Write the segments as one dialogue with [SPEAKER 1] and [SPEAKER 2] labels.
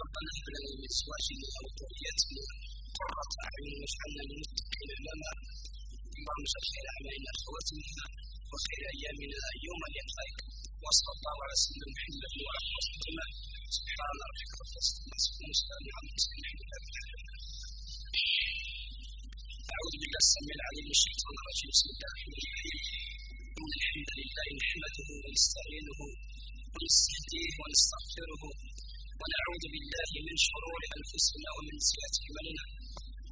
[SPEAKER 1] ربنا هب لنا من ازواجنا قرة أعين واجعلنا للمتقين اماما اللهم اجعل خير اعمالنا خواتمها وخير أيامنا يوم لقائك وصلى الله على سيدنا محمد وعلى آله وصحبه. سبحان ربك رب العزة عما يصفون وسلام على أعوذ بالله السميع العليم من الشيطان الرجيم. بسم الله الرحمن الرحيم. الحمد لله نحمده ونستعينه ونستهديه ونستغفره ونعوذ بالله من شرور أنفسنا ومن سيئات أعمالنا.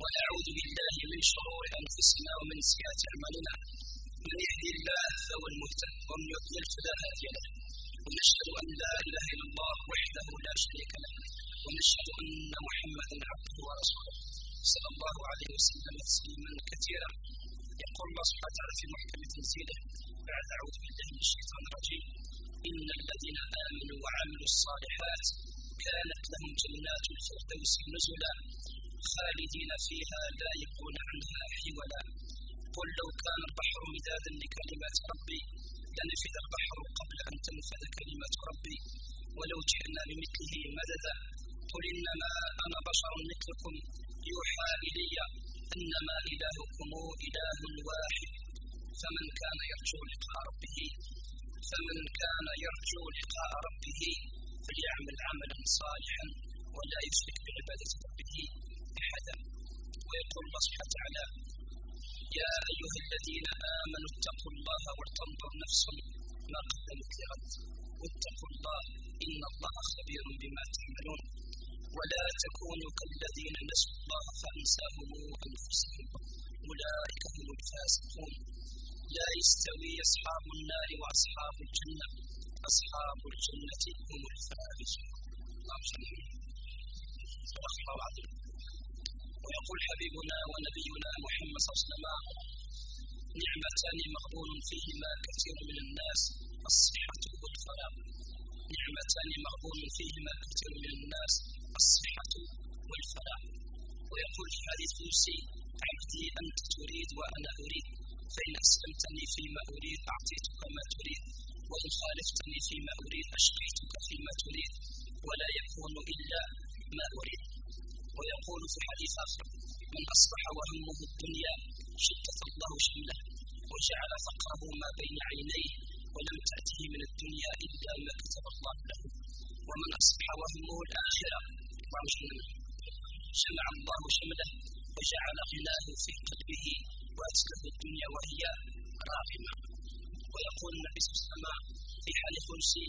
[SPEAKER 1] ونعوذ بالله من شرور أنفسنا ومن سيئات أعمالنا. من يهدي الله فهو المهتد ومن يضلل فلا هادي له. ونشهد أن لا إله إلا الله وحده لا شريك له. ونشهد أن محمدا عبده ورسوله. صلى الله عليه وسلم تسليما كثيرا. يقول الله سبحانه وتعالى في محكم تنزيله بعد أعوذ بالله من الشيطان الرجيم. إن الذين آمنوا وعملوا الصالحات كانت لهم جنات الفردوس نزلا خالدين فيها لا يبغون عنها حولا. قل لو كان البحر مدادا لكلمات ربي لنفذ البحر قبل أن تنفذ كلمات ربي. ولو جئنا بمثله مددا قل إنما أنا بشر مثلكم. يوحى إلي أنما إلهكم إله واحد. فمن كان يرجو لقاء ربه فمن كان يرجو لقاء ربه فليعمل عملا صالحا ولا يشرك بعبادة ربه أحدا. ويقول الله سبحانه وتعالى يا أيها الذين آمنوا اتقوا الله ولتنظر نفس ما قدمت لغد. واتقوا الله إن الله خبير بما تعملون. ولا تكونوا كالذين نسوا الله فأنساهم أنفسهم. أولئك هم الفاسقون. لا يستوي أصحاب النار وأصحاب الجنة. أصحاب الجنة هم الفائزون اللهم صل الله العظيم ويقول حبيبنا ونبينا محمد صلى الله عليه وسلم نعمتان مغبون فيهما كثير من الناس الصحة والفراغ نعمتان مغبون فيهما كثير من الناس الصحة والفلاح ويقول في حديث نفسي عبدي أنت تريد وأنا أريد. فإن أسلمتني فيما أريد أعطيتك ما تريد وإن خالفتني فيما أريد أشقيتك فيما تريد ولا يكون إلا ما أريد. ويقول في حديث آخر من أصبح وهمه الدنيا شتت الله شمله وجعل فقره ما بين عينيه ولم تأته من الدنيا إلا ما كتب الله له. ومن أصبح وهمه الآخرة جمع الله شمله وجعل غناه في قلبه وأتته الدنيا وهي راغمة. ويقول النبي صلى الله عليه وسلم في حديث قدسي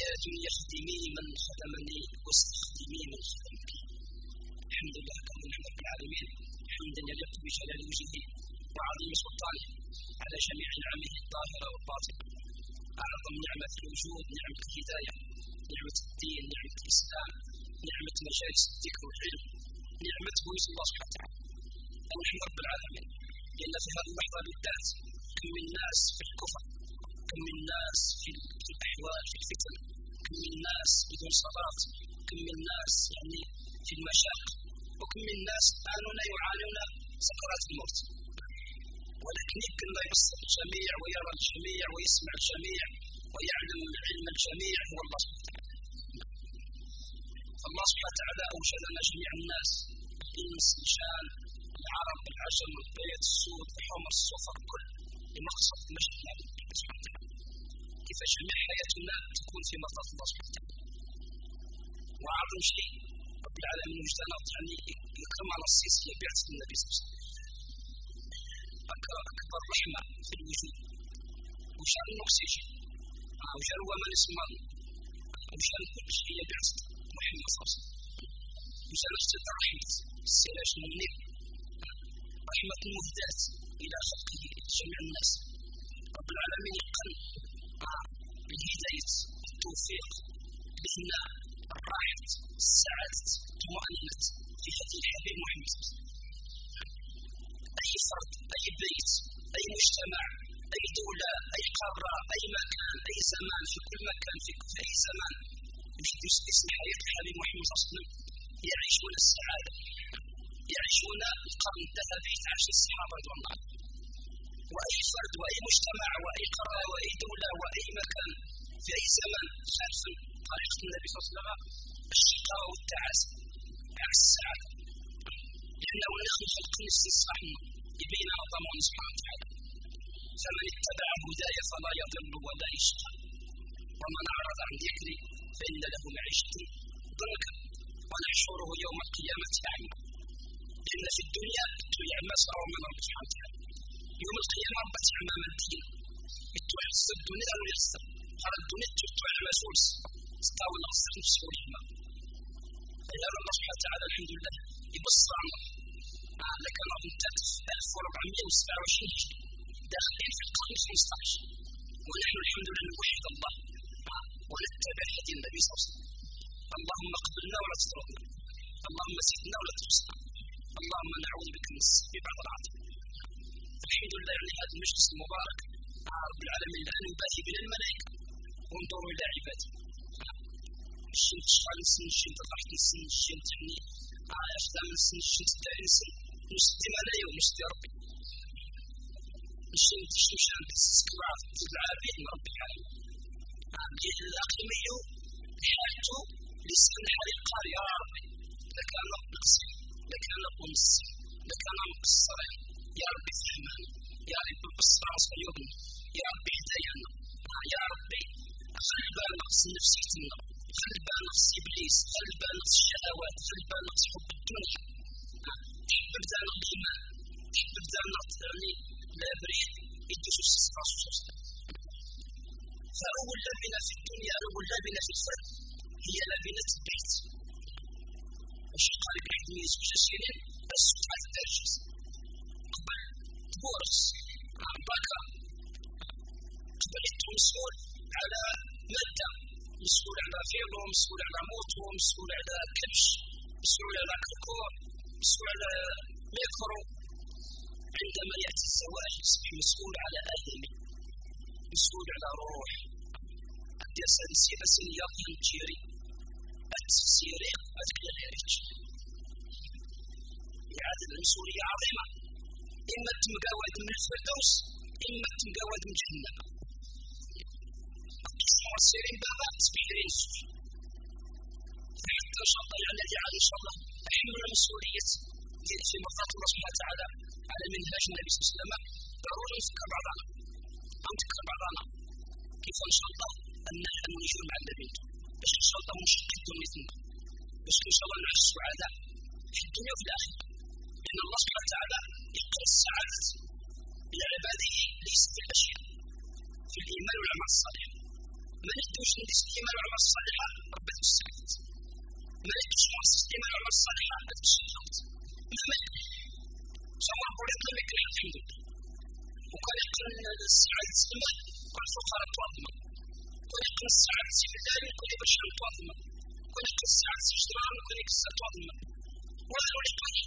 [SPEAKER 1] يا دنيا اخدمي من خدمني واستخدمي من خدمك. الحمد لله كما نحمد العالمين. حمدا يليق بجلال وجهه وعظيم سلطانه على جميع نعمه الظاهره والباطنة. أعظم نعمة في الوجود نعمة الهداية نعمة الدين نعمة الإسلام نعمة مجالس الذكر والعلم نعمة بويس الله سبحانه وتعالى. ونحمد رب العالمين. لأن في هذه اللحظه بالذات كم من ناس في الكفر كم من ناس في الأحوال في الفتن كم من ناس بدون صلاه كم من ناس يعني في المشاق وكم من الناس الآن يعانون سكرات الموت. ولكن يمكن لا يبصر الجميع ويرى الجميع ويسمع الجميع ويعلم علم الجميع هو الله سبحانه وتعالى. فالله سبحانه وتعالى أوجد لنا جميع الناس الإنس الجان العرب العجم البيض السود الحمر الصفر كل لمقصد مجد الله سبحانه وتعالى كيف جميع حياتنا تكون في مرضاة الله سبحانه وتعالى وأعظم شيء رب العالمين وجدنا يعني يكرم على الصيص هي بعثة النبي صلى الله عليه وسلم. أكبر رحمة في الوجود. وشأن الأكسجين وشان هو من اسمه. وشأن كل شيء هي بعثة محمد صلى الله عليه وسلم. وشأن اشتد رحمة السراج المنير رحمة المهداة إلى خلقه جميع الناس رب العالمين يقن بالهداية التوفيق بهنا الراحة السعادة الطمأنينة في هذه الحبيب محمد أي فرد أي بيت أي مجتمع أي دولة أي قارة أي مكان أي زمان في كل مكان في, أي زمان يوجد اسم حياة الحبيب محمد صلى الله عليه وسلم يعيشون السعادة. يعيشون القرن الذهبي عاش الصحابة رضوان الله. وأي فرد وأي مجتمع وأي قرية وأي دولة وأي مكان في أي زمان خلف طريقة النبي صلى الله عليه وسلم الشقاء والتعاسة عكس السعادة لأنه نحن خلق استصلاحنا يبين عظمه سبحانه وتعالى. فمن اتبع هداي فلا يضل ولا يشقى. ومن أعرض عن ذكري فإن له معيشة ضنكا. ونحشره يوم القيامة أعمى لأن في الدنيا تعمى صار من رب سبحانه وتعالى. يوم القيامة ربت أمام الدين. التوحس الدنيا أو يخسر قال الدنيا تتوحى مسؤولس ستاوي الأصل مسؤول الماء يا الله سبحانه وتعالى الحمد لله. يبصرنا لك الله انتهت 1427 داخلين في القرن 15 ونحن الحمد لله نوحد الله. ونتبع هدي النبي صلى الله عليه وسلم. اللهم اقبلنا ولا تطردنا اللهم زدنا ولا تحصنا اللهم نعوذ بك من السب بعد العظيم الحمد لله يعني هذا المجلس المبارك. رب العالمين لا نباهي بين الملائكة. وانظروا إلى عباده الشين تشفى نسن الشين تطرح نسن الشين تحني افلام نسن الشين تدعي نسن نسدي علي ونسدي ربي. الشين تشمش عن تسكوا تدعى من رب العالمين. الأقلمي حالته لسان حال القارئ يا ربي. لكان نقصي لكان قنص لكان مقصرين يا ربي فهمنا يا ربي بصر عصر يبني يا ربي هدايانا يا ربي خلي نقص نفسيتنا خلي بال نقص إبليس. خلي نقص الشهوات. خلي نقص حب الدنيا. تحب بدانا الايمان تحب بدانا يعني لا بريد يدوس الصراص فأول لبنة في الدنيا أول لبنة في الفرد هي لبنة البيت. قال لك عندي يسوع جسيرين السلطة الدرجس قبل بورس بكا قبل مسؤول على مادة مسؤول على فيلو مسؤول على موتو مسؤول على كبش مسؤول على كوكو مسؤول على ميكرو عندما يأتي الزواج يصبح مسؤول على آدمي مسؤول على روح الجسد سيبس يقين جيري. السيري أذكر الهرج إعادة المسؤولية عظيمة إما تمقاود من الفردوس إما تمقاود من جهنم السيرين بابا تسبيرين حتى إن شاء الله يعني جعل إن شاء الله أحمل المسؤولية في مرضات الله سبحانه وتعالى على منهاج النبي صلى الله عليه وسلم ضروري نفكر بعضنا أو تكرر بعضنا كيف إن شاء الله أن نحن نجور مع النبي باش إن شاء الله مشقدهم مثلنا باش إن شاء الله نعيش سعداء في الدنيا وفي الآخرة لأن الله سبحانه وتعالى يقرأ السعادة لعباده ليس في الأشياء في الإيمان والأعمال الصالحة ما نقدرش نديس الإيمان والأعمال الصالحة ربك السعادة ما نقدرش نحصل الإيمان والأعمال الصالحة ربك السعادة مهما سواء قلت لم يكن الحمد وكان يقول السعادة المال كل فقراء يقول السعادة في الله كل بشر تواضمة كل يقول السعادة في اجتماع كل يقول تواضمة وهل لقي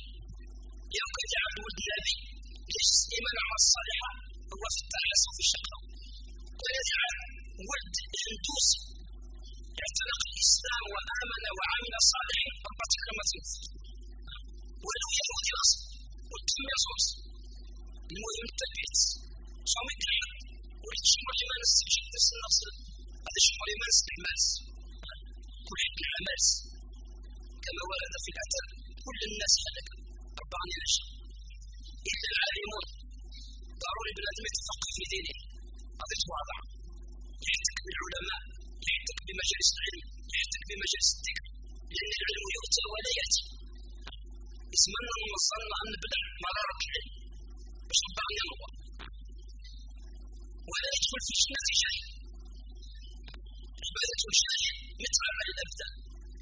[SPEAKER 1] يوم يجعل ولد النبي ليس الإيمان على الصالحة هو في التعاسة وفي الشقاء ويجعل ولد هندوسي اعتنق الإسلام وآمن وعمل صالحا أربعة كلمات ولو يهودي أصلا والتم يصوص المهم التبعيت صوم الكلام والشمر لما نستجيب نفس النصر هذا الشمر لما نستعمل كل ابن عماس كما ورد في الأثر كل الناس هلك. أربعة نجم إلا العالمون ضروري بلازم يتفقه في دينه. هذا واضح يحتك بالعلماء يحتك بمجالس العلم يحتك بمجالس الذكر. لأن العلم يؤتى ولا يأتي. اسمنا وصلنا أن نبلع مرارة العلم باش نبقى ولا يدخل في جنة شيء عبادة الشيء مثل عمل الأبدان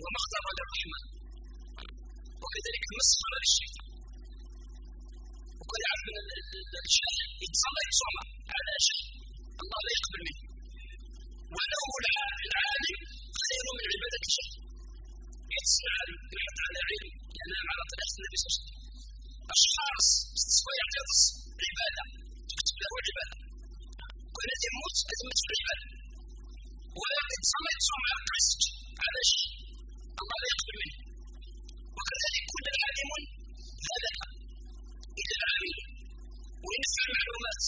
[SPEAKER 1] ومختار للرحمن وكذلك مسخر للشيطان وكل من الشيء يتصلى يصوم على شيء الله لا يقبل منه ولو العالم خير من عبادة الشيء يتساءل يبحث على علم ينام على طريقة النبي صلى الله عليه وسلم أشخاص تستطيع تغص عبادة تكتب له عبادة كل يموت أزمة العبادة صمت سمعة قسط علاش الله لا يقبل منه وكذلك كل عالم هلك إلى العامل وينفع المعلومات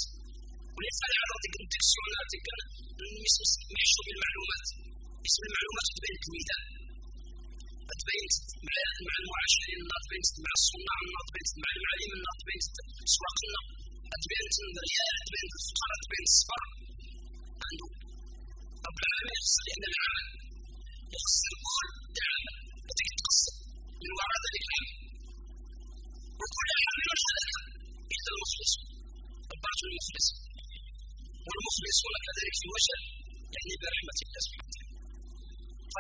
[SPEAKER 1] وينفع يعرض الدكسيونات كان محشو بالمعلومات اسم المعلومات تبين الميزان تبين مع مع المعاشرين تبين مع الصناع تبين مع المعالم تبين سواقنا تبين تبين الفقراء تبين الصفار العالمين يخص لأن العمل يخص الكل العمل وتجي تقصد من وراء ذلك العمل وكل عامل هلك إلا المخلص البعض المخلص والمخلصون كذلك في وجه يعني برحمة الله سبحانه وتعالى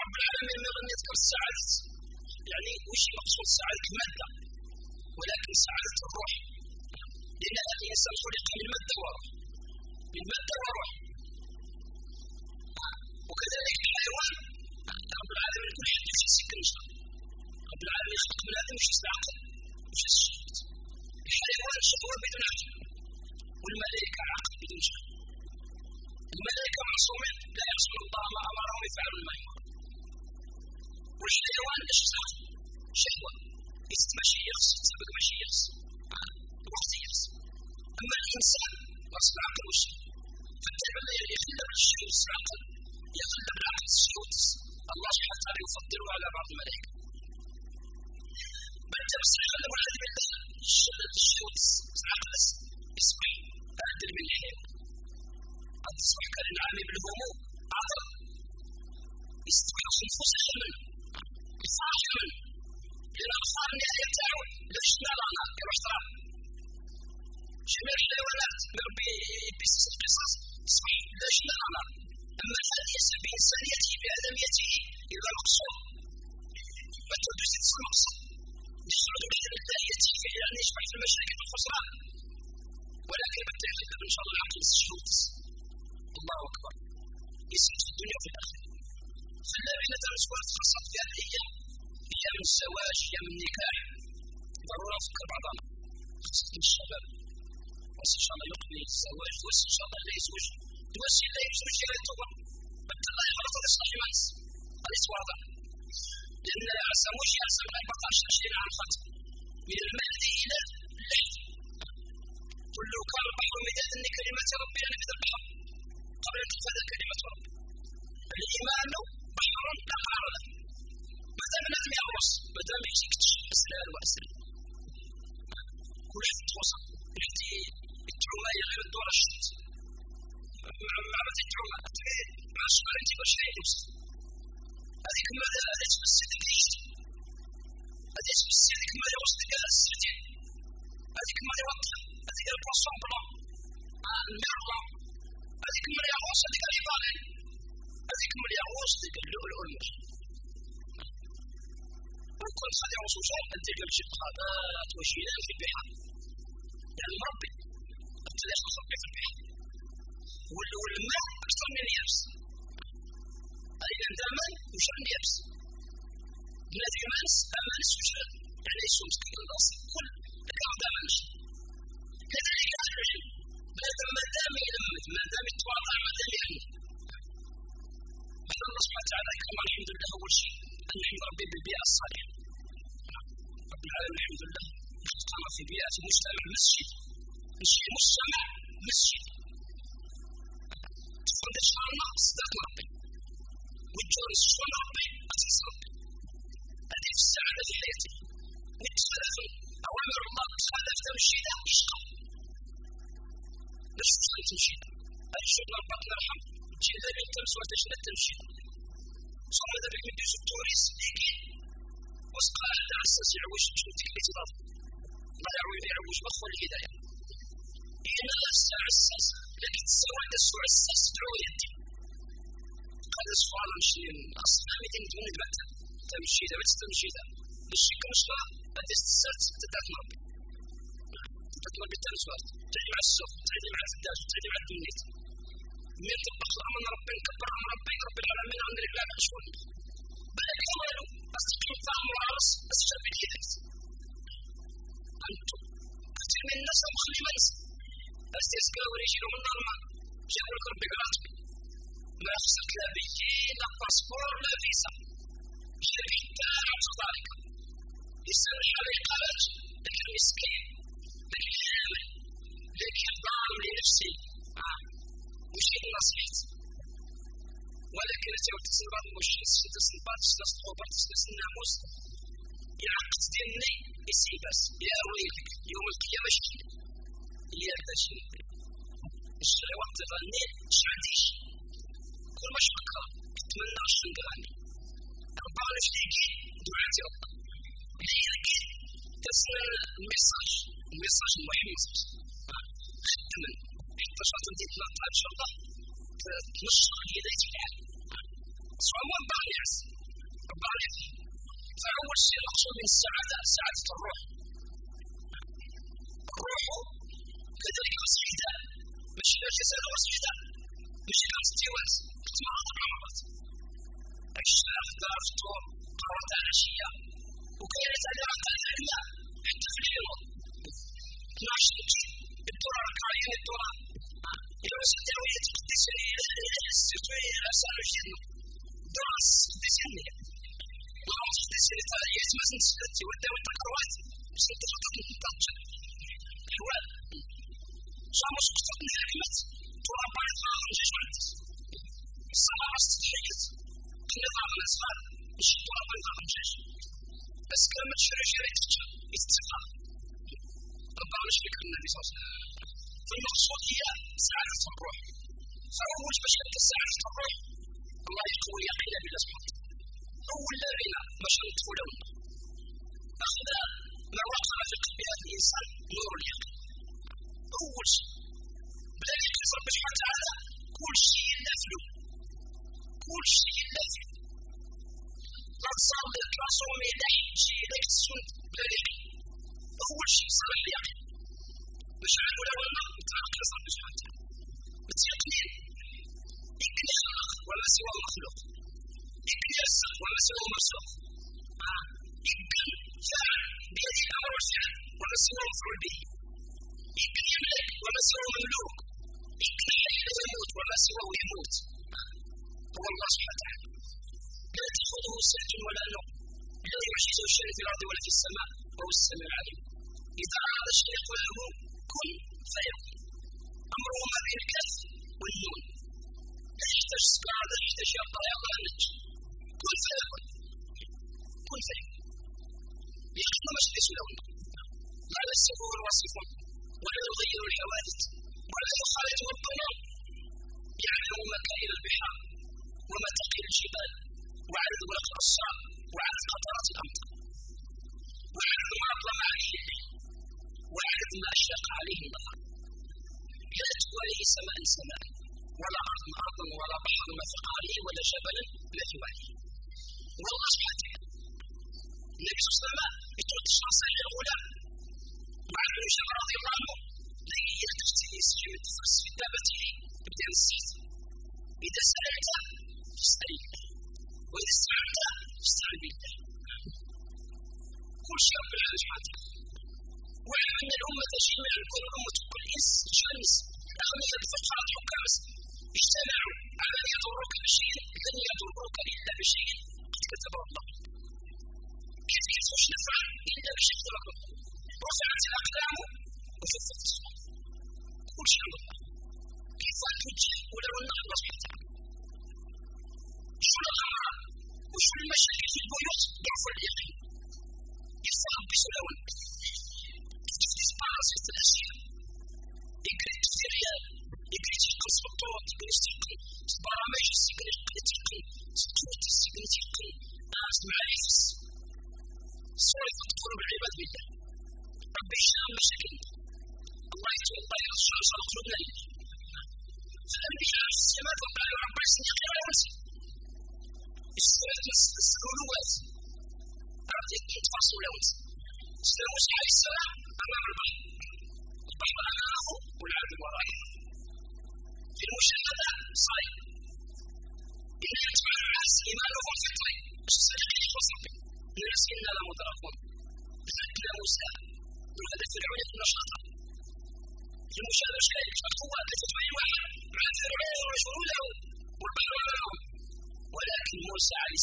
[SPEAKER 1] رب العالمين ما لم يذكر السعادة يعني وش مقصود سعادة المادة ولكن سعادة الروح لأن الإنسان خلق من مادة وروح من مادة وروح وكذلك الحيوان رب العالمين كل حد يمشي سكن رب العالمين يخلق من هذا مش العقل مش الحيوان شهوة بدون عقل والملائكة عقل بدون شهوة الملائكة معصومين لا يعصون الله ما أمرهم يفعلون ما يؤمرون والحيوان إيش صار؟ شهوة ماشي يغص سبق ماشي يغص وقت يغص أما الإنسان غصب عقل وش فالتعب يغلب الشيء العقل يغلب العقل الشيوط الله سبحانه وتعالى يفضله على بعض الملائكة بل تبصر يغلب العلم الشيوط العقل يصبح أعدل من الحيوان قد تصبح كالأنعام بالهموم عظم يصبح خنفسها منه صاحبا للأطفال النهاية تاعو ليش نرانا كمحترم جميع الحيوانات مربي بيسس القصص صحيح ليش نرانا أما هذه بإنسانيته بآدميته إذا مقصود ما تدرس المقصود يخرج بآدميته يعني يشبع في المشاكل والخسران ولكن بالتأكيد إن شاء الله العقل السجود الله أكبر يسعد في الدنيا وفي الآخرة فالذين تمسكوا خاصة في هذه الأيام أيام الزواج أيام النكاح ضرورة نفكر بعضنا خاصة الشباب بس شاء الله يقبل الزواج بس إن شاء الله لا يزوج بس لا يزوج إلى التوبة بدل الله يغلط الناس هذا واضح لأن الزواج يلزم 14 20 عام فقط من المهدي إلى اللحد قل لو كان البحر مدادا لكلمات ربي لنفذ البحر قبل أن تنفذ كلمة ربي الإيمان بحر لا قرار له ما دام لازم يغوص ما دام يسكت أسرار وأسرار كل واحد يتوصل يحتي التعومة غير الدور الشتت مع ما التعومة مع الصغار انت باش يوصل هذيك ما هذيك بالسيدك ليش هذيك بالسيدك ما يوصل لك السردين هذيك ما يوصل هذيك البوسون بلون الميرلون هذيك ما يغوص هذيك الإيطالي هذيك ما يغوص هذيك اللؤلؤ المحمر وكل رسوشات أن تلك الشقاقات وشيلان يعني والماء أكثر من اليابس أي دائما وشر اليابس الذي يمانس أمانس وشر يعني يسوم سكين الأصل كل الكلام ده مانش كذلك أهل العلم. ما دام يلمد ما دام يتواضع ما دام يلمد هذا الله سبحانه وتعالى يكرم الحمد لله أول شيء أن نحمد ربي بالبيئة الصالحة. رب العالمين الحمد لله. اختار في بيئة مجتمع مسجد. مش مجتمع مسجد. تفرد شعرنا صدق ربي والجورس شلون ربي أساس ربي هذه السعادة في حياتي نتخلف أوامر الله تخلف تمشي له يشقى ليش تمشي هذه شغل ربك نرحم جينا بالتمس وتجنا تمشي صار هذا بك من يوسف توريس يجي وسقى على أساس يعوش شنو تكلي تضاف ما يعوي يعوش مخفى الهداية ما استعسس لكن السواد السوء استدعو يدي هذا سؤال مشي أصلا ما تنتمي دبعت تمشي دبعت تمشي دا الشيء كمش لا بدي استسرت تدات نربي تتمربي تنسوات تعلي مع السوق تعلي مع الفداج تعلي مع الدنيت من طبخ الامر ربي نكبر أمر ربي رب العالمين عند الكلام شكون بالك يمالو بس تقيم فاهم العرس بس شاب الهدف أنتم كثير من الناس مخلي منسى كمالوا أستقيم وريجيهم نورمال جابوا لك ربي قراتك ما خصك لا بيي لا باسبور لا فيزا شركة حتى تضارك يسمح على إقامات لك المسكين لك الحامل لك الظالم لنفسي آه. مش هيك نصيحتي ولكن تاو تسنبات مش تسنبات تسنبات تسناموس يعقد ديني يسيبس يا ويلك يوم القيامة شكي هذا شيء الشيء وقت غني شعديش كل ما شبكة تتمنى عشان غني أربعة نشتيكي دعاتي الله ليك تسمع الميساج الميساج المهم خدمن حتى شاطر ديك نطلع إن شاء الله تنشر يديك الحال سواء أربع ناس أربع ناس فأول شيء نقصد من السعادة سعادة الروح الروح كذلك وسيلة مش الجسد وسيلة مش الانستيوانس ما أضربت أشتاق دارته قررت العشية وكانت أداء ثانية حتى في اليوم 12 جيل الدورة ركعين الدورة إلى وسط هوية تقدسني السيطوية أسأل الجنة درس تقدسني وهم تقدسني تاريخ مثل سلتي وداوي تقروات بس انت فقط متطجع الوال شامس قصدني حكمة ترى بعض من جشمت السماء استضحيت نظام الأسفل مش ترى نظام الجيش بس شري تتجا استفاء طبعا مش فكر النبي صلى الله عليه وسلم فالمقصود هي سعادة الروح فأول باش أنت سعادة الروح الله يقول يقين بالله سبحانه أول غنى باش ندخلون أخذ ما وقع في قلب هذا الإنسان نور اليقين أول شيء. بلا يقين رب سبحانه وتعالى كل شيء نافله كل شيء نافله لا تصلي لا صومي لا حجي لا تسند بلا يقين أول شيء صار اليقين عارف ولا ولا. متعلق رب سبحانه وتعالى بالتيقين يمكن يخلق ولا سوى مخلوق. يمكن يرزق ولا سوى مرزوق يمكن فعل بيده الامر والفعل ولا سوى مفعول به ولا سوى مملوك يحيي ويموت ولا سوى يموت هو الله سبحانه وتعالى لا تأخذه سنة ولا نوم. لا يعجزه شيء في الأرض ولا في السماء. وهو السميع العليم. إذا اراد شيء يقول له كن فيكون. أمره ما بين الكاف والنون. لا يحتاج سكر لا يحتاج يقطع يقطع النجم كن فيكون. كن فيكون. يخدم ليس له لا يسبه الوصف. ولا يغير الحوادث ولا يخالط الظلام يعلم مكائن البحار ومتاقي الجبال وعدد ورق الصعب وعدد قطرات الأمطار. وعدد ما اظلم عليه الليل وعدد ما اشرق عليه النهار لا تواليه سماء سماء. ولا ارض ارضا ولا بحر في قعره ولا جبل ما في واديه والله سبحانه النبي صلى الله عليه وسلم يترك الشخصية الأولى ابن هشام رضي الله عنه لكي يكتفي يسجل التفرس في دابته يبدأ السيف إذا سألت فاسأل الله وإذا استعنت فاستعن بالله كل شيء رب العالمين واعلم أن الأمة جميعا كل أمة كل إنس شمس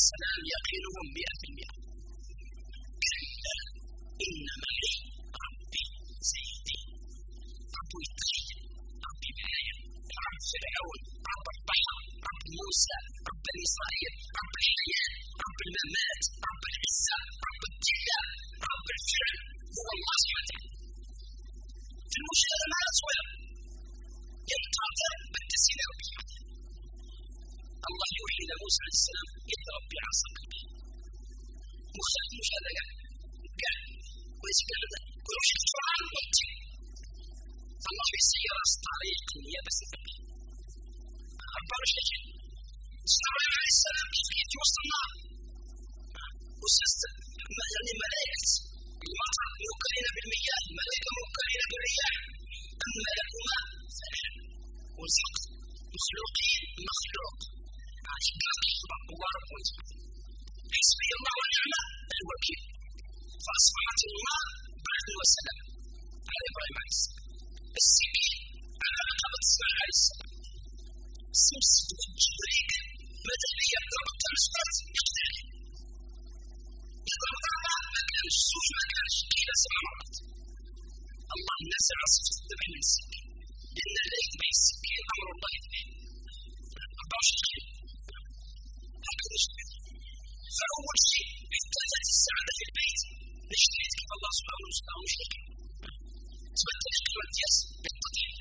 [SPEAKER 1] السلام يقينهم 100% كلا إن معي ربي سيدي ربي يتخيل ربي معايا رب فرعون رب البحر رب موسى بني إسرائيل رب الحياة رب الممات موسى عليه السلام اضرب بعصاك مختلف المشاهدة قال قال وليس قال كل شيء فرعون ممتع فالله يسير طريق يبس أربعة شيء إسماعيل عليه السلام كيف يأتي وسط النار وسط يعني ملائكة المطر موكلين بالمياه الملائكة موكلين بالرياح أما لهما فلا وزق مخلوقين مخلوق أشباك مبارك حسبي الله ونعم الوكيل فأصبحت الماء بعد وسلام على إبراهيم عليه السلام السبيل على رقبة إسماعيل عليه السلام سمسك جبريل ماذا بي يضرب الترانسبورت يقتل يضرب ما كانش زوج ما كانش قيل سبع مرات الله صفة الذبح من السكين لأن لا يذبح السكين أمر الله يذبح 24 هكذا اشتغل فأول شيء احتاجت السعادة في البيت نشتري كيف الله سبحانه وتعالى مش لك تبدل الكلمة دياس بالتطهير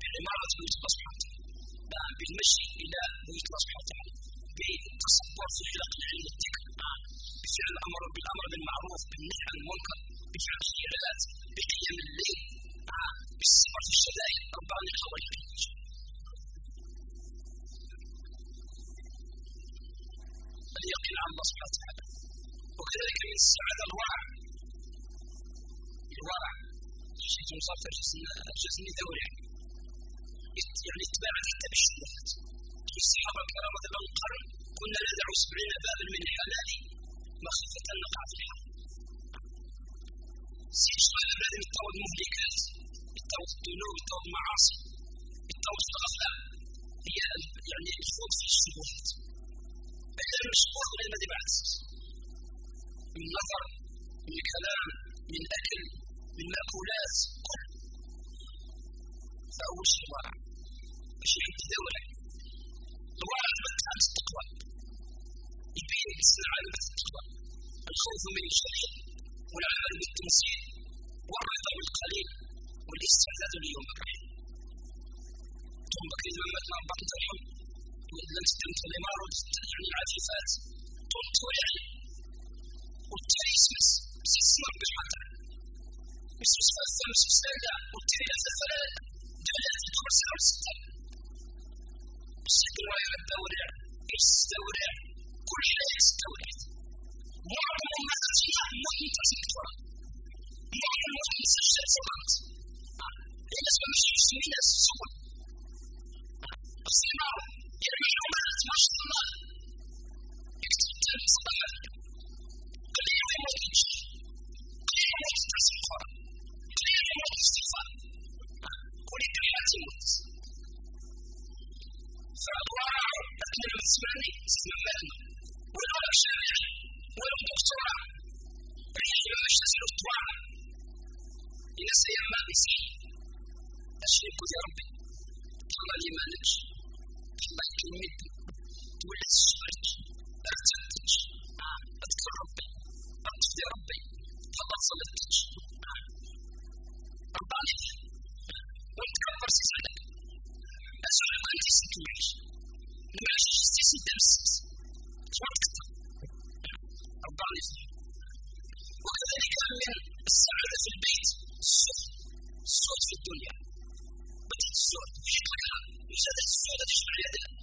[SPEAKER 1] بالعمارة بيت الله سبحانه وتعالى بالمشي إلى بيت الله سبحانه وتعالى بالتصبر في حلق العلم والذكر بفعل الأمر بالأمر بالمعروف بالنهي عن المنكر بفعل الخيرات بقيام الليل بالصبر في الشدائد أربعة الخوارج اليقين سبحانه وتعالى وكذلك من السعادة الورع الورع شيء مصفر جسمي؟ دوري يعني يعني إتباع حتى بالشبهات الصحابة الكرام الله عنهم كنا ندع سبعين بابا من الحلال مخافة أن نقع في الحرام سيد شغال لازم يتطور المهلكات. يتطور الذنوب يتطور المعاصي. يتطور الغفلة هي يعني الفوت في الشبهات من الشبهات غير الذي بعد من نظر من كلام من أكل من مأكولات كل فأول شيء ورع باش يحب دولة الورع تبت عن التقوى يبين الإنسان علامة التقوى الخوف من الشرير والعمل بالتنسيق والرضا بالقليل والاستعداد ليوم الرحيم ثم كيف لما تنام بطن ترحم لم تستمتع الإمارة يعني توعي والتريسمس بسيسمر بالحضر مسمس فاسا مسمس فادا والتريس الثلاث دلالة الخمسة والستة السكن وعي الدورع إيش تستورع كل شيء تستورع معظم الناس فيها منتصف التراب معظم الناس سجل صلاة الناس ما مش مسلمين السوق الصناعة المعلومات ما الله يكتب تاني صلاة قليل ما يجي ما ما كل كلمة تولي الشرك أرتدك أذكر ربي يا ربي الله صلتك رباني وانت كبر سيسالك أسألك أنت سكينك ماشي سيسي دمسك وقت رباني وكذلك من السعادة في البيت الصوت الصوت في الدنيا في الكلام وزادت الصوت تجمع يدها هذيك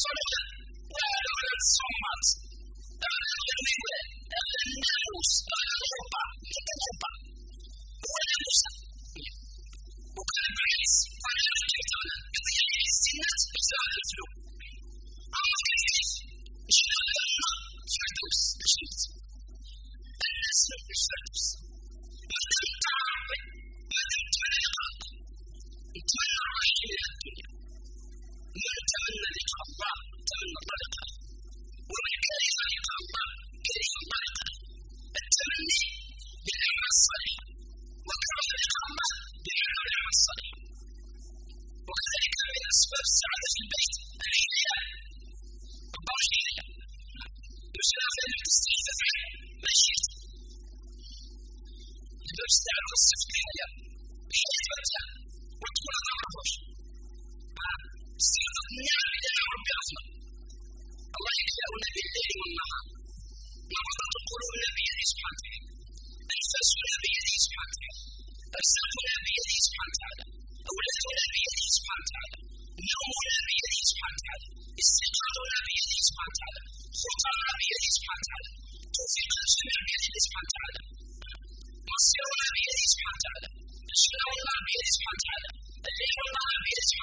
[SPEAKER 1] Thank you.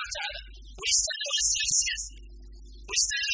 [SPEAKER 1] We stand on his yes. We stand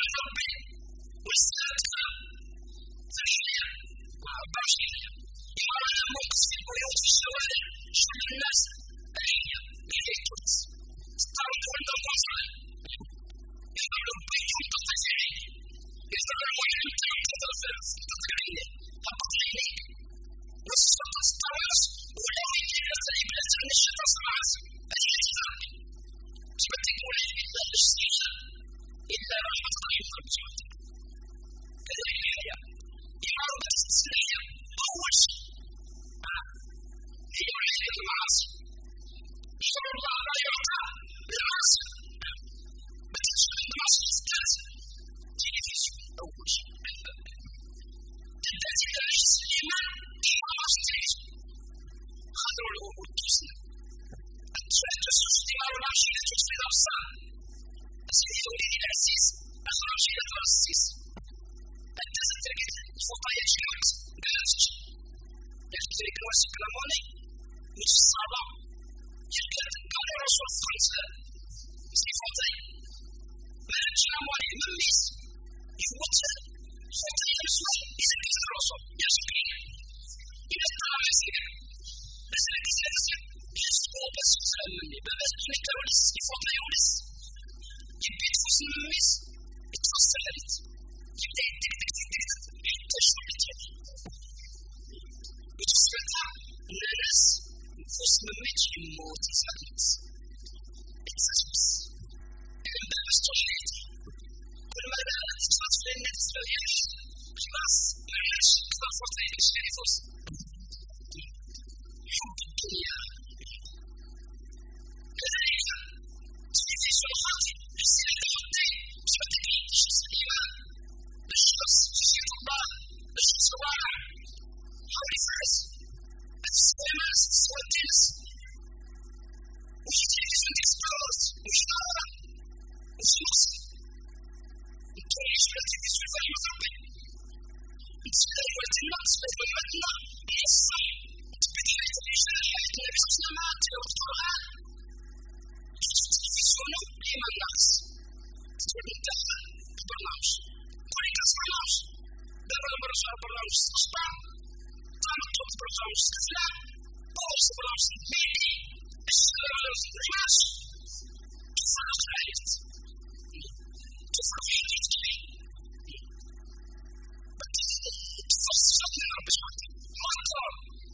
[SPEAKER 1] ببلاش الكروليس يفوت يونس يبدا يتفوت النميس يتفوت الثالث يبدا يدك دك دك دك حتى شغل يتفوت يتفوت الناس نفوس النميت يموت يسمع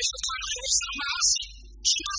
[SPEAKER 1] بس ربي سبحانه وتعالى معاصي شنو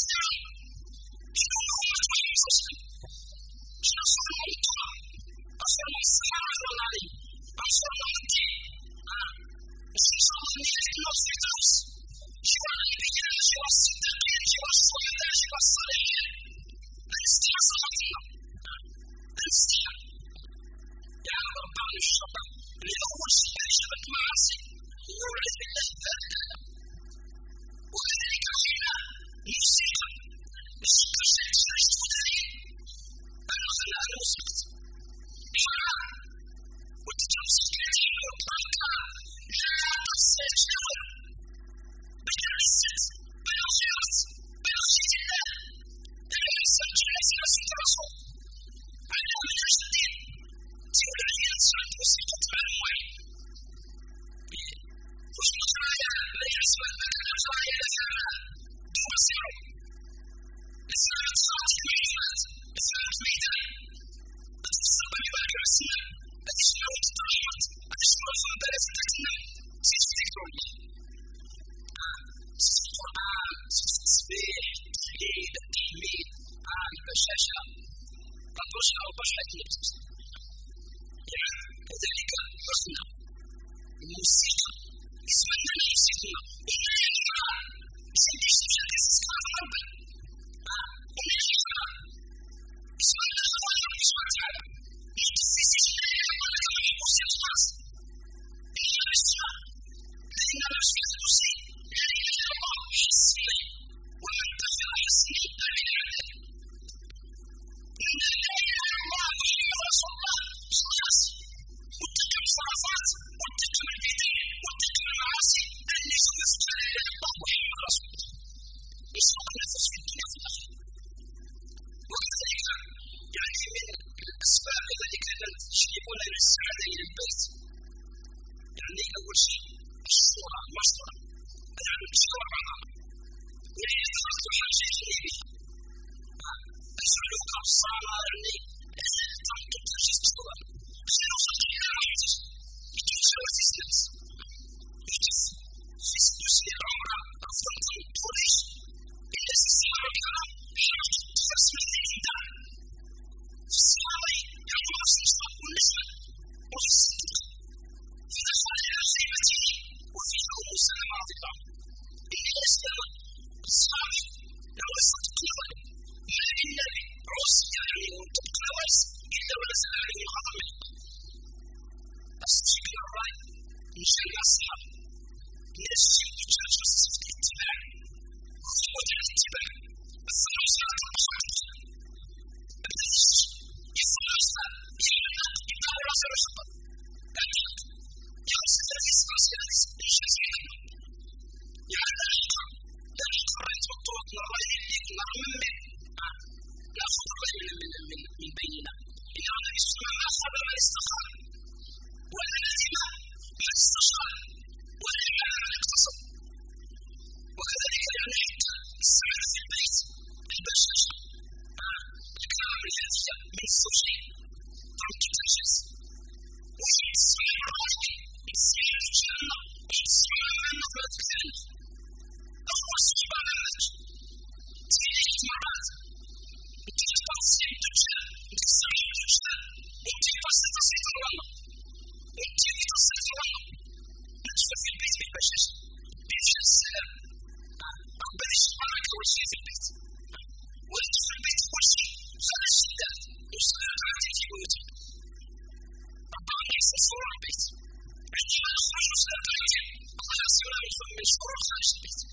[SPEAKER 1] من فم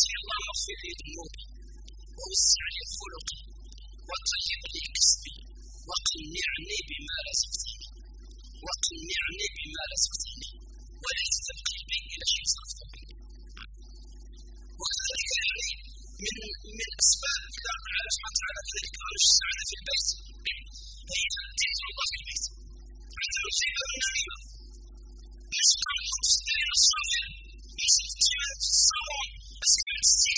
[SPEAKER 1] وسع اللهم اغفر لي ذنوبي ووسع لي خلقي وطيب لي قسمي وقنعني بما رزقتني وقنعني بما رزقتني ولا تزغ قلبي إلى شيء صرفه مني وكذلك يعني من من اسباب الله سبحانه وتعالى كذلك عرش السعاده في البيت هي ذكر الله في البيت عندما الغيبه والنميمه يشكر الخبز الذي نصرف يشوف الجبال في الصالون Let's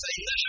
[SPEAKER 1] فإن